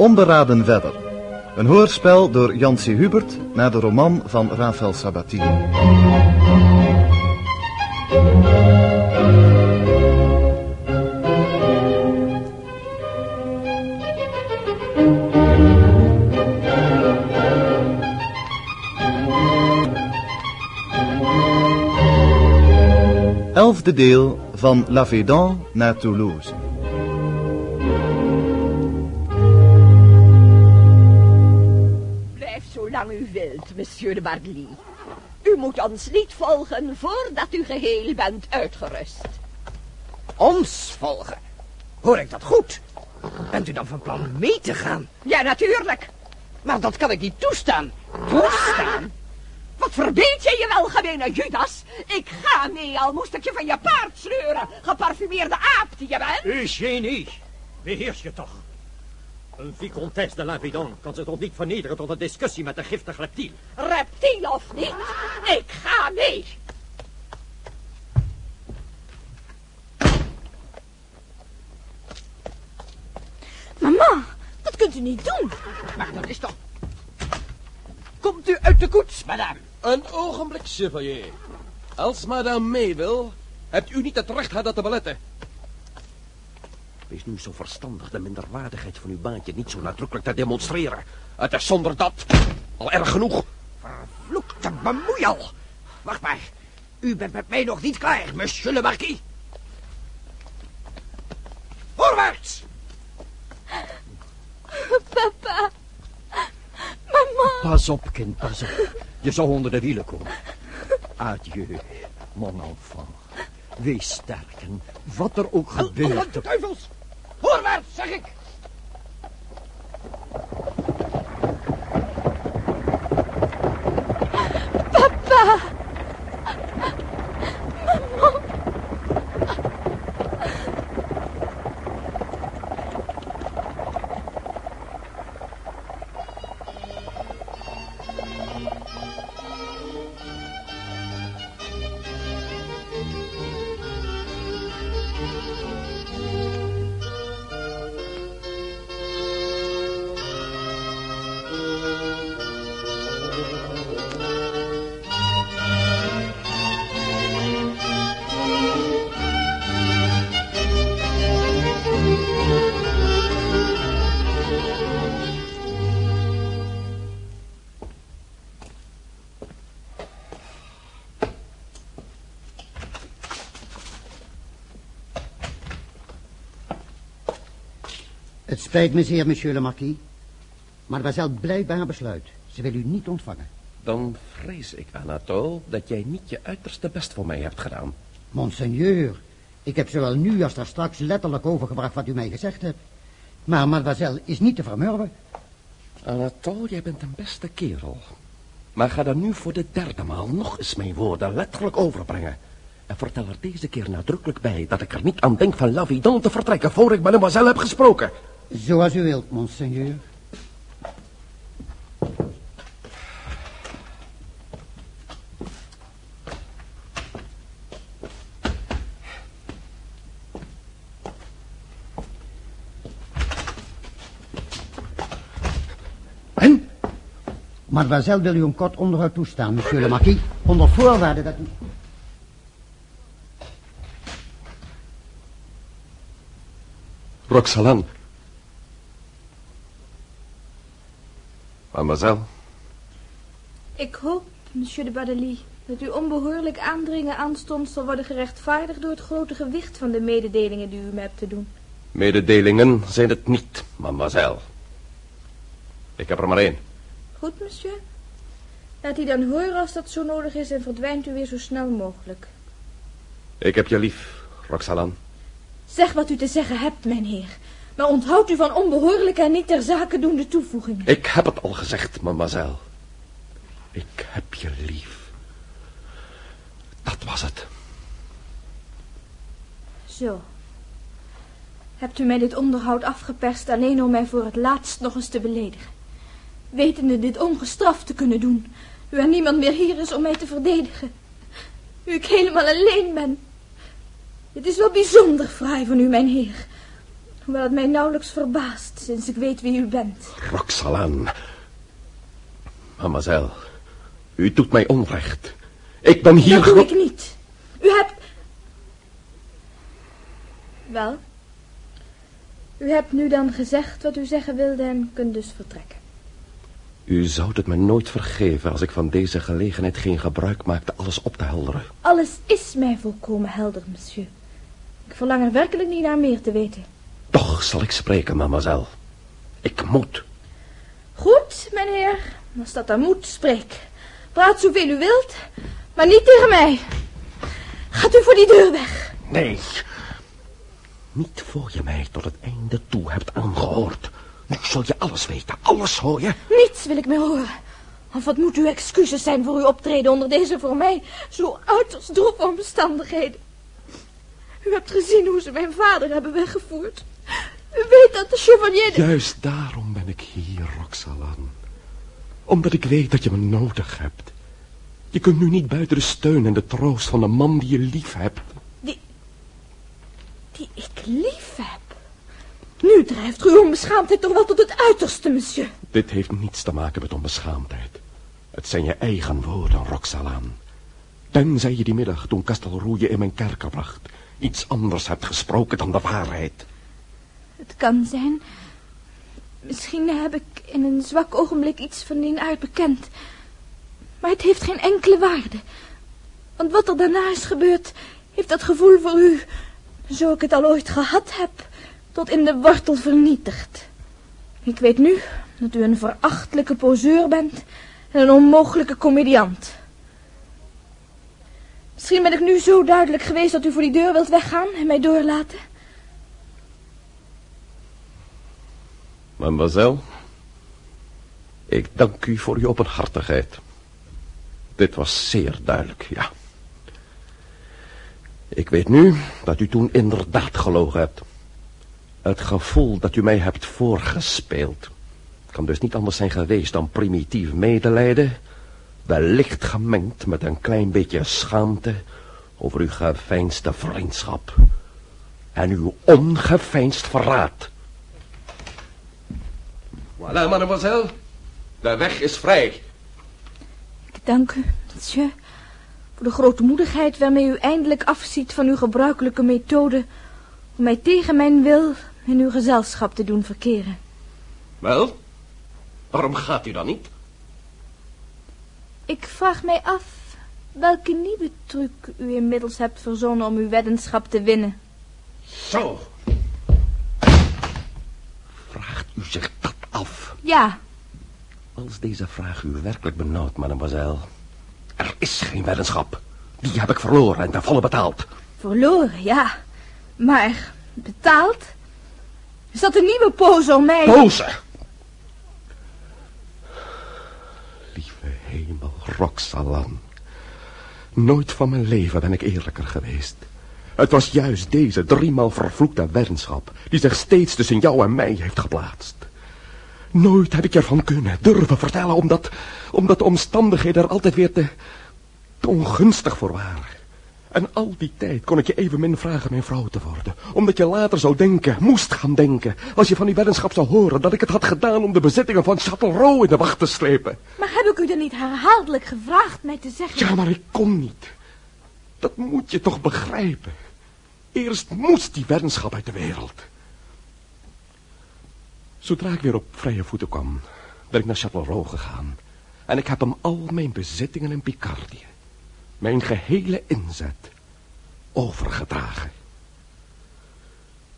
De Onberaden Wedder. Een hoorspel door Jan C. Hubert naar de roman van Rafael Sabatini. Elfde deel van La Védan naar Toulouse. Monsieur de Bardely. U moet ons niet volgen voordat u geheel bent uitgerust. Ons volgen? Hoor ik dat goed? Bent u dan van plan mee te gaan? Ja, natuurlijk. Maar dat kan ik niet toestaan. Toestaan? Wat verbeeld je je wel, gemene Judas? Ik ga mee, al moest ik je van je paard sleuren. Geparfumeerde aap die je bent. Eugénie, beheers je toch. Een vicomtesse de l'Invidon kan zich toch niet vernederen tot een discussie met een giftig reptiel. Reptiel of niet, ik ga mee. Mama, dat kunt u niet doen. Maar dat is toch... Komt u uit de koets, madame? Een ogenblik, chevalier. Als madame mee wil, hebt u niet het recht haar dat te beletten. Wees nu zo verstandig de minderwaardigheid van uw baantje niet zo nadrukkelijk te demonstreren. Het is zonder dat al erg genoeg. Vervloekte bemoeial. Wacht maar. U bent met mij nog niet klaar, monsieur le marquis. Voorwaarts! Papa. Mama. Pas op, kind, pas op. Je zou onder de wielen komen. Adieu, mon enfant. Wees sterk en wat er ook gebeurt... Alle duivels! Voorwaarts, zeg ik! Spijt me zeer, monsieur le marquis. Mademoiselle blijft haar besluit. Ze wil u niet ontvangen. Dan vrees ik, Anatole, dat jij niet je uiterste best voor mij hebt gedaan. Monseigneur, ik heb zowel nu als daar straks letterlijk overgebracht wat u mij gezegd hebt. Maar mademoiselle is niet te vermurwen. Anatole, jij bent een beste kerel. Maar ga dan nu voor de derde maal nog eens mijn woorden letterlijk overbrengen. En vertel er deze keer nadrukkelijk bij dat ik er niet aan denk van La Vidon te vertrekken voor ik mademoiselle heb gesproken. Zoals u wilt, monseigneur. En? Mademoiselle wil u een kort onderhoud toestaan, monsieur le marquis. Onder voorwaarde dat u... Roxalane. Mademoiselle. Ik hoop, monsieur de Bardely, dat uw onbehoorlijk aandringen aanstonds zal worden gerechtvaardigd door het grote gewicht van de mededelingen die u me hebt te doen. Mededelingen zijn het niet, mademoiselle. Ik heb er maar één. Goed, monsieur. Laat die dan horen als dat zo nodig is en verdwijnt u weer zo snel mogelijk. Ik heb je lief, Roxalane. Zeg wat u te zeggen hebt, mijn heer. Maar onthoud u van onbehoorlijke en niet ter zake doende toevoegingen. Ik heb het al gezegd, mademoiselle. Ik heb je lief. Dat was het. Zo. Hebt u mij dit onderhoud afgeperst alleen om mij voor het laatst nog eens te beledigen? Wetende dit ongestraft te kunnen doen, u er niemand meer hier is om mij te verdedigen. U ik helemaal alleen ben. Het is wel bijzonder fraai van u, mijn heer. Hoewel het mij nauwelijks verbaast, sinds ik weet wie u bent. Roxalan. Mademoiselle, u doet mij onrecht. Ik ben hier... Dat doe ik niet. U hebt... Wel. U hebt nu dan gezegd wat u zeggen wilde en kunt dus vertrekken. U zou het me nooit vergeven als ik van deze gelegenheid geen gebruik maakte alles op te helderen. Alles is mij volkomen helder, monsieur. Ik verlang er werkelijk niet naar meer te weten. Toch zal ik spreken, mademoiselle. Ik moet. Goed, meneer. Als dat dan moet, spreek. Praat zoveel u wilt, maar niet tegen mij. Gaat u voor die deur weg. Nee. Niet voor je mij tot het einde toe hebt aangehoord. Nu zul je alles weten, alles hoor je. Niets wil ik meer horen. Of wat moet uw excuses zijn voor uw optreden onder deze voor mij zo uiterst droeve omstandigheden. U hebt gezien hoe ze mijn vader hebben weggevoerd. U weet dat de chevalier... Juist daarom ben ik hier, Roxalan. Omdat ik weet dat je me nodig hebt. Je kunt nu niet buiten de steun en de troost van de man die je lief hebt. Die ik lief heb. Nu drijft uw onbeschaamdheid toch wel tot het uiterste, monsieur. Dit heeft niets te maken met onbeschaamdheid. Het zijn je eigen woorden, Roxalan. Tenzij je die middag, toen Castelroe je in mijn kerker bracht, iets anders hebt gesproken dan de waarheid. Het kan zijn. Misschien heb ik in een zwak ogenblik iets van die aard bekend. Maar het heeft geen enkele waarde. Want wat er daarna is gebeurd, heeft dat gevoel voor u, zo ik het al ooit gehad heb, tot in de wortel vernietigd. Ik weet nu dat u een verachtelijke poseur bent en een onmogelijke comediant. Misschien ben ik nu zo duidelijk geweest dat u voor die deur wilt weggaan en mij doorlaten. Mademoiselle, ik dank u voor uw openhartigheid. Dit was zeer duidelijk, ja. Ik weet nu dat u toen inderdaad gelogen hebt. Het gevoel dat u mij hebt voorgespeeld... kan dus niet anders zijn geweest dan primitief medelijden... wellicht gemengd met een klein beetje schaamte... over uw geveinsde vriendschap... en uw ongeveinsd verraad. Voilà, mademoiselle. De weg is vrij. Ik dank u, monsieur, voor de grote moedigheid waarmee u eindelijk afziet van uw gebruikelijke methode om mij tegen mijn wil in uw gezelschap te doen verkeren. Wel, waarom gaat u dan niet? Ik vraag mij af welke nieuwe truc u inmiddels hebt verzonnen om uw weddenschap te winnen. Zo. Vraagt u zich af? Ja, Als deze vraag u werkelijk benauwt, mademoiselle. Er is geen weddenschap. Die heb ik verloren en ten volle betaald. verloren, ja. Maar betaald? Is dat een nieuwe pose om mij... Boze! Lieve hemel, Roxalan. Nooit van mijn leven ben ik eerlijker geweest. Het was juist deze driemaal vervloekte weddenschap... die zich steeds tussen jou en mij heeft geplaatst. Nooit heb ik ervan kunnen durven vertellen... omdat, omdat de omstandigheden er altijd weer te, te ongunstig voor waren. En al die tijd kon ik je evenmin vragen mijn vrouw te worden. Omdat je later zou denken, moest gaan denken... als je van die weddenschap zou horen... dat ik het had gedaan om de bezittingen van Châtellerault in de wacht te slepen. Maar heb ik u dan niet herhaaldelijk gevraagd mij te zeggen... Ja, maar ik kon niet. Dat moet je toch begrijpen. Eerst moest die weddenschap uit de wereld. Zodra ik weer op vrije voeten kwam, ben ik naar Châtellerault gegaan. En ik heb hem al mijn bezittingen in Picardie, mijn gehele inzet, overgedragen.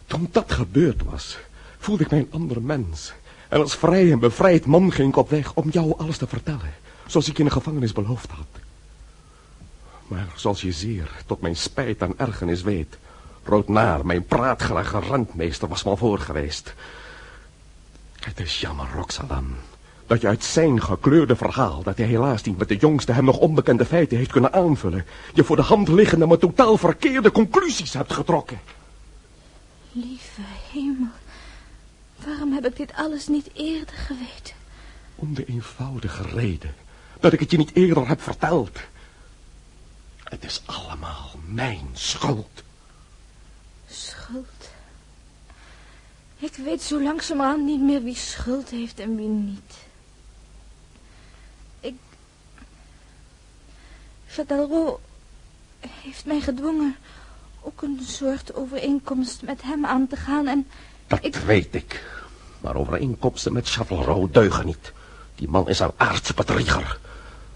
Toen dat gebeurd was, voelde ik mij een ander mens. En als vrij en bevrijd man ging ik op weg om jou alles te vertellen, zoals ik in de gevangenis beloofd had. Maar zoals je zeer, tot mijn spijt en ergernis weet, Roodnaar, mijn praatgelige rentmeester, was al voor geweest. Het is jammer, Roxalan, dat je uit zijn gekleurde verhaal, dat hij helaas niet met de jongste hem nog onbekende feiten heeft kunnen aanvullen, je voor de hand liggende maar totaal verkeerde conclusies hebt getrokken. Lieve hemel, waarom heb ik dit alles niet eerder geweten? Om de eenvoudige reden dat ik het je niet eerder heb verteld. Het is allemaal mijn schuld. Schuld. Ik weet zo langzamerhand niet meer wie schuld heeft en wie niet. Ik... Châtellerault heeft mij gedwongen ook een soort overeenkomst met hem aan te gaan en... Dat Ik- weet ik. Maar overeenkomsten met Châtellerault deugen niet. Die man is een aardse bedrieger.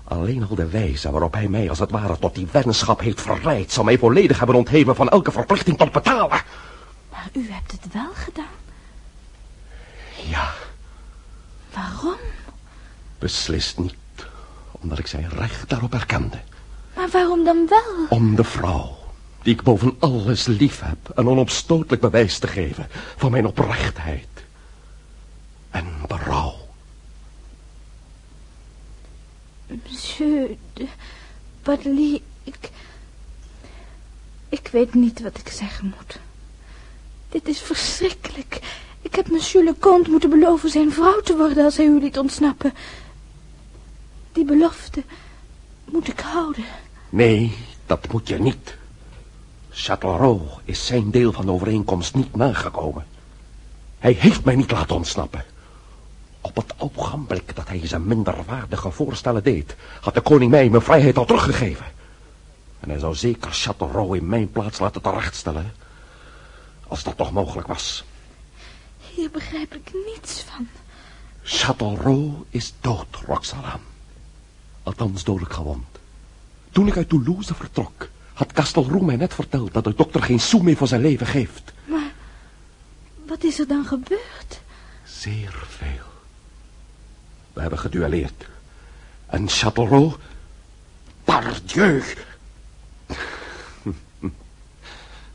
Alleen al de wijze waarop hij mij als het ware tot die weddenschap heeft verleid... zou mij volledig hebben ontheven van elke verplichting tot betalen. Maar u hebt het wel gedaan. Ja, Waarom? beslist niet. Omdat ik zijn recht daarop erkende. Maar waarom dan wel? Om de vrouw, die ik boven alles lief heb... een onopstotelijk bewijs te geven van mijn oprechtheid. En berouw. Monsieur de Badely, ik... Ik weet niet wat ik zeggen moet. Dit is verschrikkelijk. Ik heb monsieur Leconte moeten beloven zijn vrouw te worden als hij u liet ontsnappen. Die belofte moet ik houden. Nee, dat moet je niet. Châtellerault is zijn deel van de overeenkomst niet nagekomen. Hij heeft mij niet laten ontsnappen. Op het ogenblik dat hij zijn minderwaardige voorstellen deed... had de koning mij mijn vrijheid al teruggegeven. En hij zou zeker Châtellerault in mijn plaats laten terechtstellen... als dat toch mogelijk was. Hier begrijp ik niets van. Châtellerault is dood, Roxalane. Althans dodelijk gewond. Toen ik uit Toulouse vertrok... had Castelroux mij net verteld dat de dokter geen sou meer voor zijn leven geeft. Maar wat is er dan gebeurd? Zeer veel. We hebben geduelleerd. En Châtellerault... Pardieu!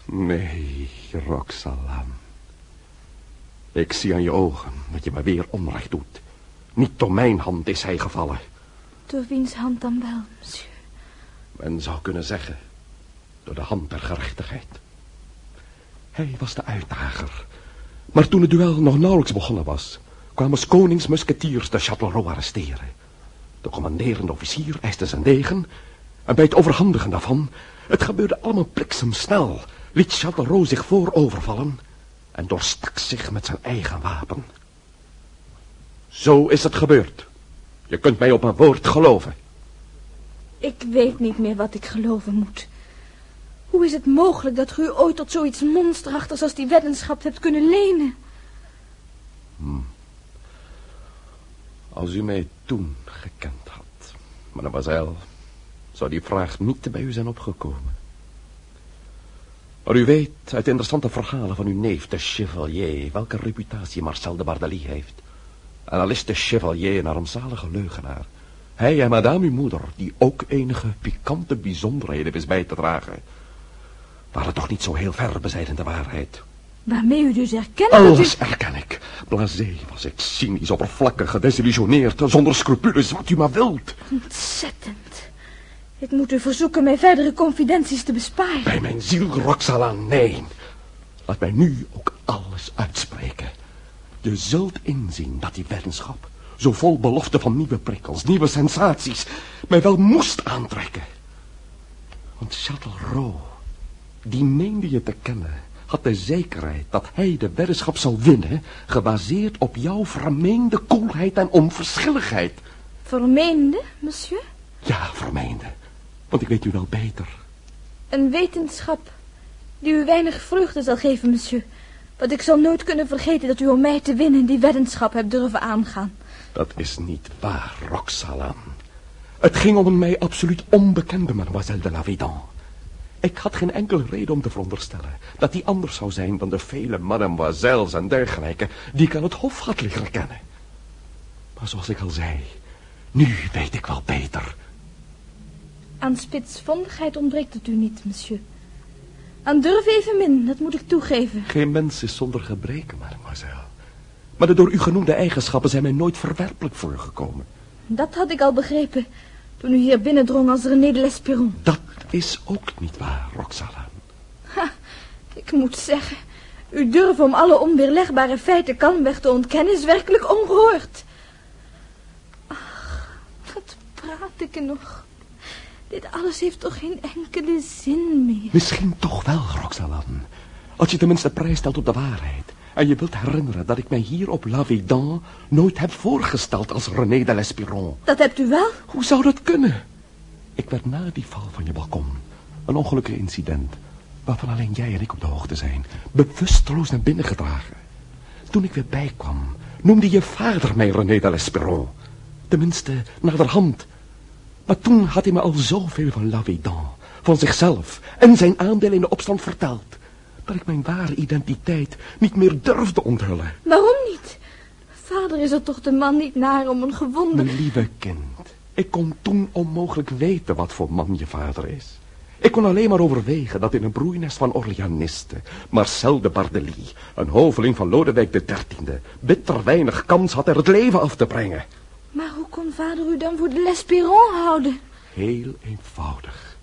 Nee, Roxalane. Ik zie aan je ogen dat je me weer onrecht doet. Niet door mijn hand is hij gevallen. Door wiens hand dan wel, monsieur? Men zou kunnen zeggen, door de hand der gerechtigheid. Hij was de uitdager. Maar toen het duel nog nauwelijks begonnen was, kwamen 's konings musketiers de Châtellerault arresteren. De commanderende officier eiste zijn degen, en bij het overhandigen daarvan, het gebeurde allemaal bliksemsnel, liet Châtellerault zich voorovervallen en doorstak zich met zijn eigen wapen. Zo is het gebeurd. Je kunt mij op mijn woord geloven. Ik weet niet meer wat ik geloven moet. Hoe is het mogelijk dat u ooit tot zoiets monsterachtigs als die weddenschap hebt kunnen lenen? Als u mij toen gekend had, mademoiselle, zou die vraag niet bij u zijn opgekomen. Maar u weet uit de interessante verhalen van uw neef, de chevalier, welke reputatie Marcel de Bardalie heeft. En al is de chevalier een armzalige leugenaar. Hij en madame uw moeder, die ook enige pikante bijzonderheden wist bij te dragen, waren toch niet zo heel ver bezijden de waarheid. Waarmee u dus erkent dat u... Alles erken ik. Blasé was ik, cynisch, oppervlakkig, gedesillusioneerd, zonder scrupules, wat u maar wilt. Ontzettend. Ik moet u verzoeken mij verdere confidenties te besparen. Bij mijn ziel, Roxalane, nee. Laat mij nu ook alles uitspreken. Je zult inzien dat die weddenschap, zo vol belofte van nieuwe prikkels, nieuwe sensaties, mij wel moest aantrekken. Want Châtellerault, die meende je te kennen, had de zekerheid dat hij de weddenschap zou winnen, gebaseerd op jouw vermeende koelheid en onverschilligheid. Vermeende, monsieur? Ja, vermeende. Want ik weet u wel beter. Een wetenschap die u weinig vreugde zal geven, monsieur. Want ik zal nooit kunnen vergeten dat u om mij te winnen die weddenschap hebt durven aangaan. Dat is niet waar, Roxalane. Het ging om een mij absoluut onbekende mademoiselle de Lavidan. Ik had geen enkele reden om te veronderstellen dat die anders zou zijn dan de vele mademoiselles en dergelijke die ik aan het hof had liggen kennen. Maar zoals ik al zei, nu weet ik wel beter. Aan spitsvondigheid ontbreekt het u niet, monsieur. Aan durf evenmin, dat moet ik toegeven. Geen mens is zonder gebreken, mademoiselle. Maar de door u genoemde eigenschappen zijn mij nooit verwerpelijk voorgekomen. Dat had ik al begrepen toen u hier binnendrong als René de Lespiron. Dat is ook niet waar, Roxalane. Ik moet zeggen, uw durf om alle onweerlegbare feiten kalmweg te ontkennen is werkelijk ongehoord. Ach, wat praat ik er nog. Dit alles heeft toch geen enkele zin meer. Misschien toch wel, Roxalane. Als je tenminste prijs stelt op de waarheid. En je wilt herinneren dat ik mij hier op La Védan nooit heb voorgesteld als René de Lespiron. Dat hebt u wel? Hoe zou dat kunnen? Ik werd na die val van je balkon, een ongelukkig incident, waarvan alleen jij en ik op de hoogte zijn, bewusteloos naar binnen gedragen. Toen ik weer bijkwam, noemde je vader mij René de Lespiron. Tenminste, naderhand. Maar toen had hij me al zoveel van La Védan, van zichzelf en zijn aandeel in de opstand verteld, dat ik mijn ware identiteit niet meer durfde onthullen. Waarom niet? Vader is er toch de man niet naar om een gewonde... Mijn lieve kind, ik kon toen onmogelijk weten wat voor man je vader is. Ik kon alleen maar overwegen dat in een broeinest van Orleanisten Marcel de Bardelli, een hoveling van Lodewijk XIII, bitter weinig kans had er het leven af te brengen. Maar hoe kon vader u dan voor de Lespiron houden? Heel eenvoudig.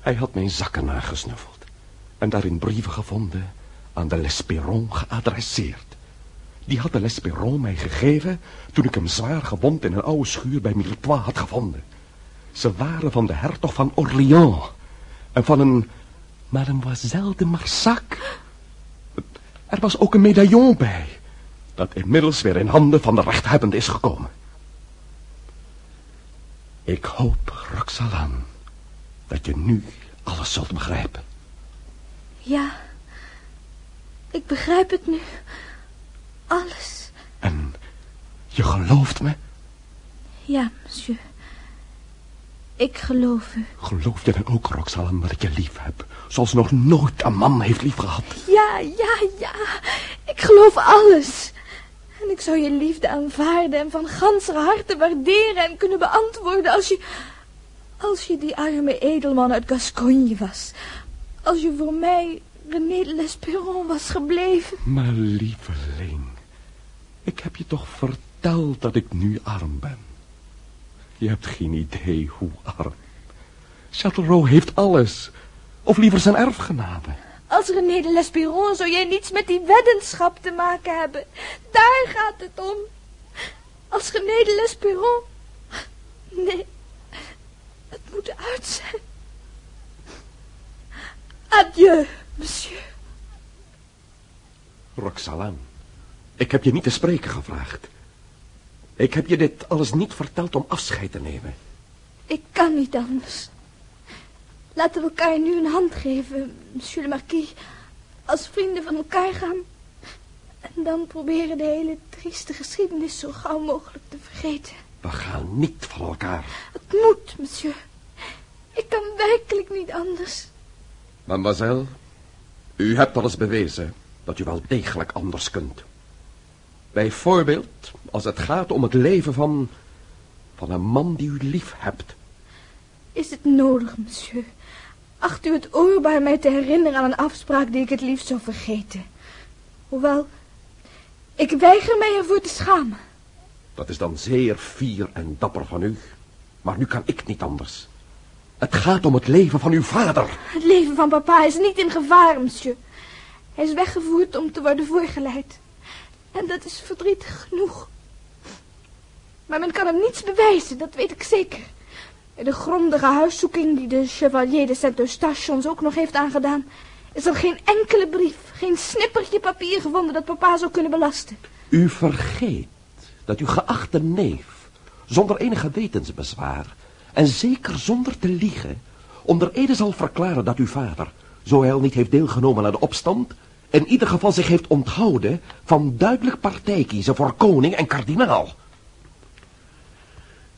Hij had mijn zakken nagesnuffeld en daarin brieven gevonden aan de Lespiron geadresseerd. Die had de Lespiron mij gegeven toen ik hem zwaar gewond in een oude schuur bij Mirepoix had gevonden. Ze waren van de hertog van Orléans en van een mademoiselle de Marsac. Er was ook een medaillon bij, dat inmiddels weer in handen van de rechthebbende is gekomen. Ik hoop, Roxalan, dat je nu alles zult begrijpen. Ja, ik begrijp het nu. Alles. En je gelooft me? Ja, monsieur. Ik geloof u. Geloof je dan ook, Roxalem, dat ik je lief heb? Zoals nog nooit een man heeft liefgehad. Ja, ja, ja. Ik geloof alles. En ik zou je liefde aanvaarden en van ganser harte waarderen en kunnen beantwoorden als je... Als je die arme edelman uit Gascogne was. Als je voor mij René de Lesperon was gebleven. Maar lieveling, ik heb je toch verteld dat ik nu arm ben. Je hebt geen idee hoe arm. Châtellerault heeft alles. Of liever zijn erfgenade. Als René de Lesperon zou jij niets met die weddenschap te maken hebben. Daar gaat het om. Als René de Lesperon... Nee, het moet uit zijn. Adieu, monsieur. Roxalane, ik heb je niet te spreken gevraagd. Ik heb je dit alles niet verteld om afscheid te nemen. Ik kan niet anders. Laten we elkaar nu een hand geven, monsieur le marquis. Als vrienden van elkaar gaan. En dan proberen de hele trieste geschiedenis zo gauw mogelijk te vergeten. We gaan niet van elkaar. Het moet, monsieur. Ik kan werkelijk niet anders. Mademoiselle, u hebt al eens bewezen dat u wel degelijk anders kunt. Bijvoorbeeld als het gaat om het leven van... van een man die u lief hebt. Is het nodig, monsieur? Acht u het oorbaar mij te herinneren aan een afspraak die ik het liefst zou vergeten? Hoewel, ik weiger mij ervoor te schamen. Dat is dan zeer fier en dapper van u. Maar nu kan ik niet anders. Het gaat om het leven van uw vader. Het leven van papa is niet in gevaar, monsieur. Hij is weggevoerd om te worden voorgeleid. En dat is verdrietig genoeg. Maar men kan hem niets bewijzen, dat weet ik zeker. De grondige huiszoeking die de Chevalier de Saint-Eustache ons ook nog heeft aangedaan... is er geen enkele brief, geen snippertje papier gevonden dat papa zou kunnen belasten. U vergeet dat uw geachte neef, zonder enige wetensbezwaar... en zeker zonder te liegen, onder ede zal verklaren dat uw vader... zo hij al niet heeft deelgenomen aan de opstand... in ieder geval zich heeft onthouden van duidelijk partij kiezen voor koning en kardinaal...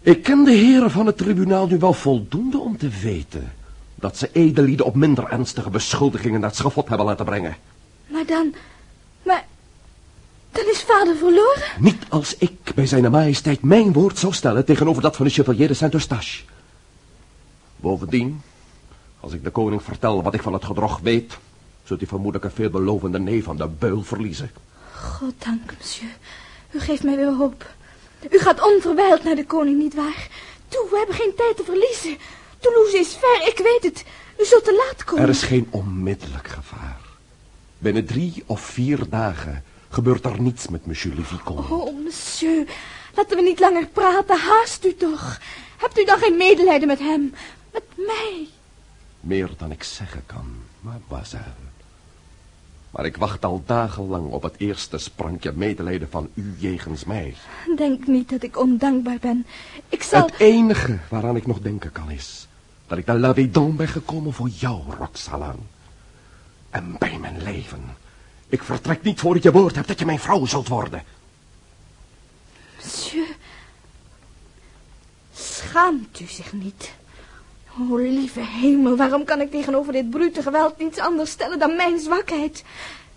Ik ken de heren van het tribunaal nu wel voldoende om te weten... dat ze edellieden op minder ernstige beschuldigingen naar het schafot hebben laten brengen. Maar dan... Maar... Dan is vader verloren? Niet als ik bij zijn majesteit mijn woord zou stellen... tegenover dat van de chevalier de Saint-Eustache. Bovendien, als ik de koning vertel wat ik van het gedrog weet... zult u vermoedelijk een veelbelovende neef aan de beul verliezen. Goddank, monsieur. U geeft mij weer hoop. U gaat onverwijld naar de koning, nietwaar? Toe, we hebben geen tijd te verliezen. Toulouse is ver, ik weet het. U zult te laat komen. Er is geen onmiddellijk gevaar. Binnen drie of vier dagen gebeurt er niets met monsieur le vicomte. Oh, monsieur, laten we niet langer praten. Haast u toch. Hebt u dan geen medelijden met hem? Met mij? Meer dan ik zeggen kan, mademoiselle. Maar ik wacht al dagenlang op het eerste sprankje medelijden van u jegens mij. Denk niet dat ik ondankbaar ben. Ik zal... Het enige waaraan ik nog denken kan is... dat ik naar La Védan ben gekomen voor jou, Roxalane. En bij mijn leven. Ik vertrek niet voor ik je woord heb dat je mijn vrouw zult worden. Monsieur... Schaamt u zich niet? O, lieve hemel, waarom kan ik tegenover dit brute geweld niets anders stellen dan mijn zwakheid?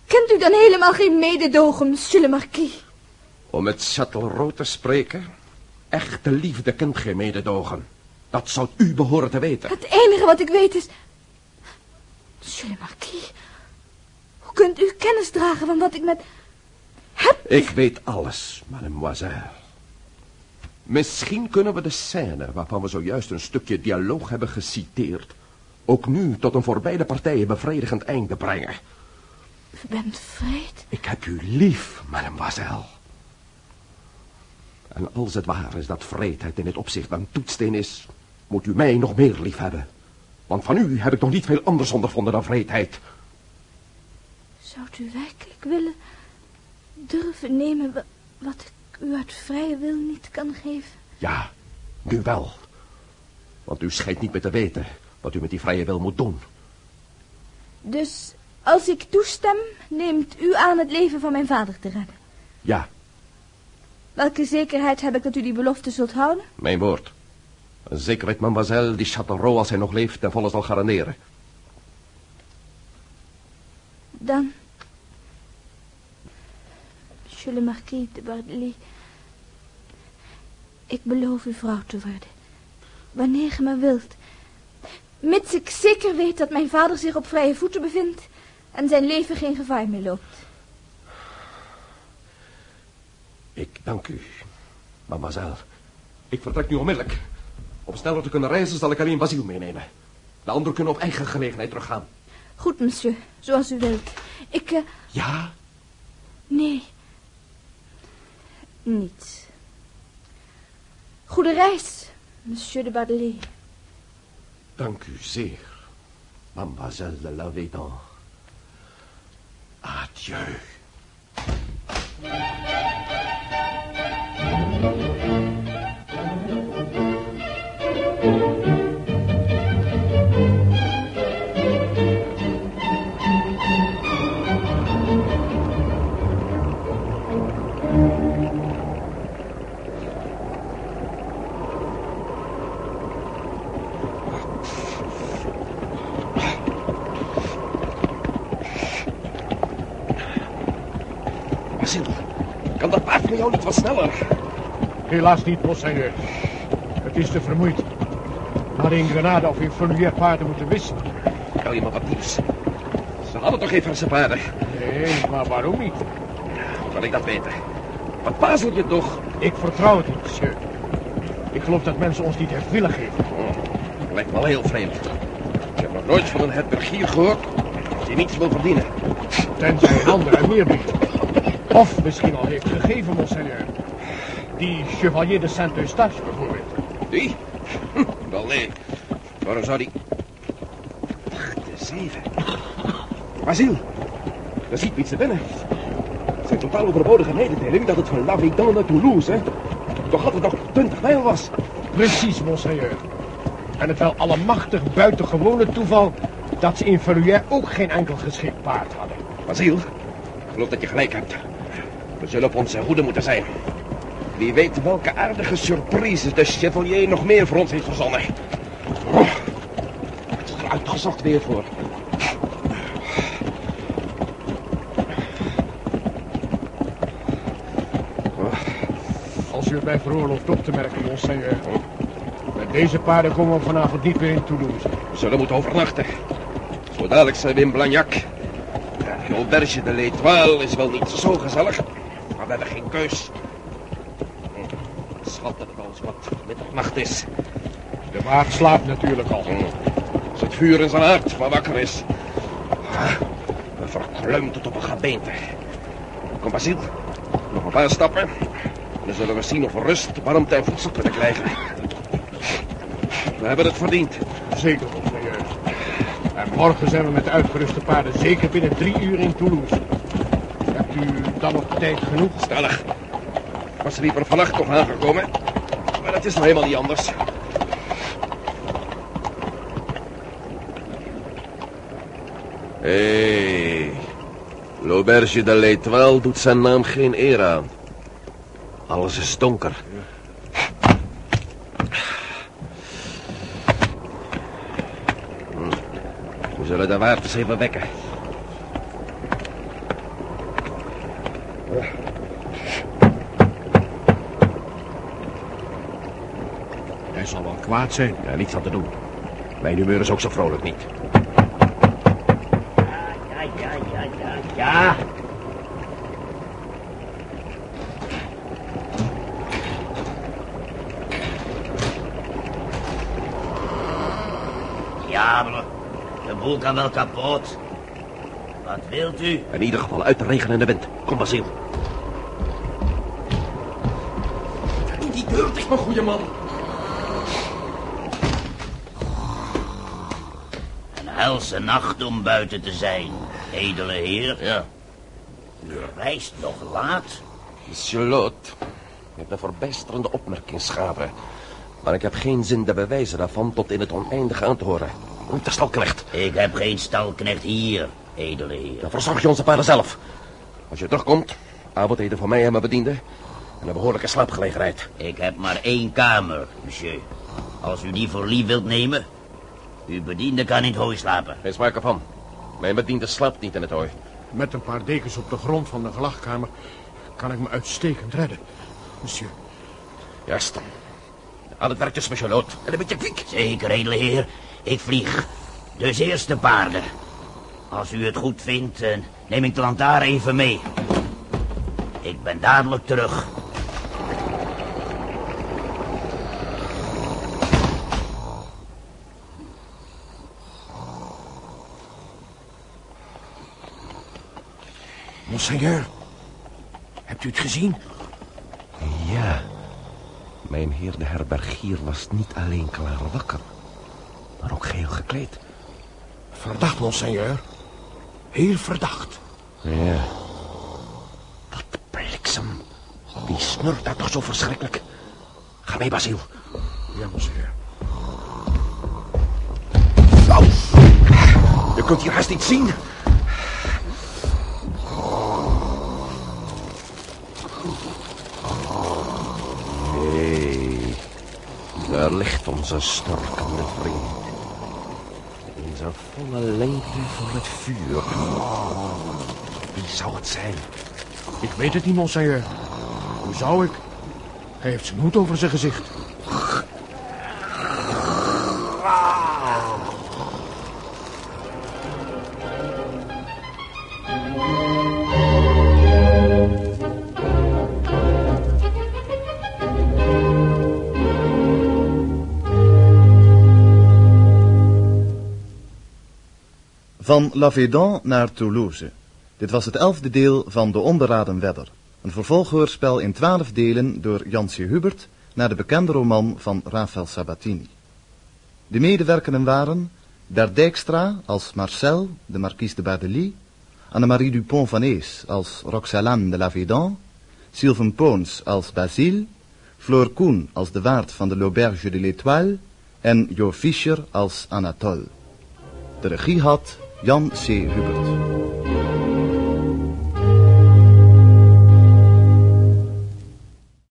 Kent u dan helemaal geen mededogen, monsieur le marquis? Om met Châtelrault te spreken... echte liefde kent geen mededogen. Dat zou u behoren te weten. Het enige wat ik weet is... Monsieur le marquis... Hoe kunt u kennis dragen van wat ik met... Heb... Ik weet alles, mademoiselle. Misschien kunnen we de scène waarvan we zojuist een stukje dialoog hebben geciteerd... ook nu tot een voor beide partijen bevredigend einde brengen. U bent vreed. Ik heb u lief, mademoiselle. En als het waar is dat vreedheid in dit opzicht een toetsteen is... moet u mij nog meer lief hebben. Want van u heb ik nog niet veel anders ondervonden dan vreedheid. Zou u werkelijk willen durven nemen wa- wat ik u uit vrije wil niet kan geven? Ja, nu wel. Want u schijnt niet meer te weten wat u met die vrije wil moet doen. Dus als ik toestem, neemt u aan het leven van mijn vader te redden. Ja, Welke zekerheid heb ik dat u die belofte zult houden? mijn woord. Een zekerheid, mademoiselle, die Châtelrault als hij nog leeft ten volle zal garanderen. Dan... Monsieur le Marquis de Bardeley... Ik beloof u vrouw te worden. Wanneer ge me wilt. Mits ik zeker weet dat mijn vader zich op vrije voeten bevindt... en zijn leven geen gevaar meer loopt. Ik dank u, mademoiselle. Ik vertrek nu onmiddellijk. Om sneller te kunnen reizen zal ik alleen Basile meenemen. De anderen kunnen op eigen gelegenheid teruggaan. Goed, monsieur, zoals u wilt. Ik, eh, Ja, nee. Niets. Goede reis, monsieur de Bardeley. dank u zeer, mademoiselle de la Védan. Adieu. Niet wat sneller? Helaas niet, monseigneur. Het is te vermoeid. Maar in Grenade of in Folier paarden moeten wisselen. Bel je maar wat nieuws. Ze hadden toch geen verse paarden? Nee, maar waarom niet? Wil ik dat weten? Wat pazel je toch? Ik vertrouw het niet, monsieur. Ik geloof dat mensen ons niet echt willen geven. Oh, lijkt me wel heel vreemd. Ik heb nog nooit van een herbergier gehoord die niets wil verdienen. Tenzij een ander en meer biedt. Of misschien al heeft gegeven, monseigneur. Die chevalier de Saint-Eustache bijvoorbeeld. Die? Hm, wel nee. Waarom zou die... Wacht eens even. Basile, daar ziet iets te binnen. Het zijn totaal overbodige mededeling dat het van La naar Toulouse, hè? Toch had het nog 20 mijl was. Precies, monseigneur. En het wel allemachtig buitengewone toeval dat ze in Verrières ook geen enkel geschikt paard hadden. Basile, ik geloof dat je gelijk hebt. Zullen op onze hoede moeten zijn. Wie weet welke aardige surprises de chevalier nog meer voor ons heeft verzonnen. Oh, het is er uitgezocht weer voor. Als u het mij veroorlooft op te merken, monseigneur. Met deze paarden komen we vanavond niet meer in Toulouse. We zullen moeten overnachten. Zo dadelijk zijn we in Blagnac. De auberge de l'Étoile is wel niet zo gezellig, maar we hebben geen keus. Hm, Schat dat het al wat middernacht is. De waard slaapt natuurlijk al. Hm, Als het vuur in zijn hart van wakker is. Ah, We verkleumd het op een gebeente. Kom, Basile. Nog een paar stappen. Dan zullen we zien of we rust, warmte en voedsel kunnen krijgen. We hebben het verdiend. Zeker, monseigneur. En morgen zijn we met de uitgeruste paarden zeker binnen drie uur in Toulouse. Hebt u dan nog tijd genoeg? Stellig. Was er liever vannacht nog aangekomen. Maar dat is nou helemaal niet anders. Hé, hey, L'Auberge de l'Étoile doet zijn naam geen eer aan. Alles is donker. Hm. We zullen de waard eens even wekken. Hij zal wel kwaad zijn. Ja, niets aan te doen. Mijn humeur is ook zo vrolijk niet. Ja, ja, ja, ja, ja. Diabelen, de boel kan wel kapot. Wat wilt u? In ieder geval uit de regen en de wind. Kom, Basiel. Doe die deur dicht, mijn goede man. Een helse nacht om buiten te zijn, edele heer. Ja. U reist nog laat. Monsieur Lot, je hebt een verbijsterende opmerking, Schabre. Maar ik heb geen zin de bewijzen daarvan tot in het oneindige aan te horen. Roep de stalknecht. Ik heb geen stalknecht hier, edele heer. Dan verzorg je onze paarden zelf. Als je terugkomt, avondeten voor mij en mijn bediende... en een behoorlijke slaapgelegenheid. Ik heb maar één kamer, monsieur. Als u die voor lief wilt nemen, uw bediende kan in het hooi slapen. Geen sprake van. Mijn bediende slaapt niet in het hooi. Met een paar dekens op de grond van de gelagkamer kan ik me uitstekend redden. Monsieur, Juist. Aan het werk dus, monsieur Lot. En een beetje kwiek. Zeker, edele heer. Ik vlieg. Dus eerst de paarden. Als u het goed vindt, eh, neem ik de lantaarn even mee. Ik ben dadelijk terug. monseigneur. Hebt u het gezien? Ja. Mijn heer de herbergier was niet alleen klaar wakker, maar ook geheel gekleed. Verdacht, monseigneur. Heel verdacht. Ja. Wat bliksem. Wie snurkt daar toch zo verschrikkelijk? Ga mee, Basiel. Ja, monseigneur. Au. Je kunt hier haast niet zien. Hé, daar ligt onze snorkende vriend. Zijn volle lengte voor het vuur. Wie zou het zijn? Ik weet het niet, monseigneur. Hoe zou ik? Hij heeft zijn hoed over zijn gezicht. Van La Védan naar Toulouse. Dit was het elfde deel van De Onberaden Wedder. Een vervolghoorspel in twaalf delen door Jansje Hubert naar de bekende roman van Raphaël Sabatini. De medewerkenden waren Bert als Marcel, de marquise de Bardely, Annemarie Dupont van Ees als Roxalane de La Védan, Sylvain Poons als Basile, Floor Koen als de waard van de l'Auberge de l'Étoile en Jo Fischer als Anatole. De regie had Jan C. Hubert.